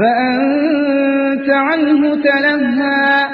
فأنت عنه تلهى.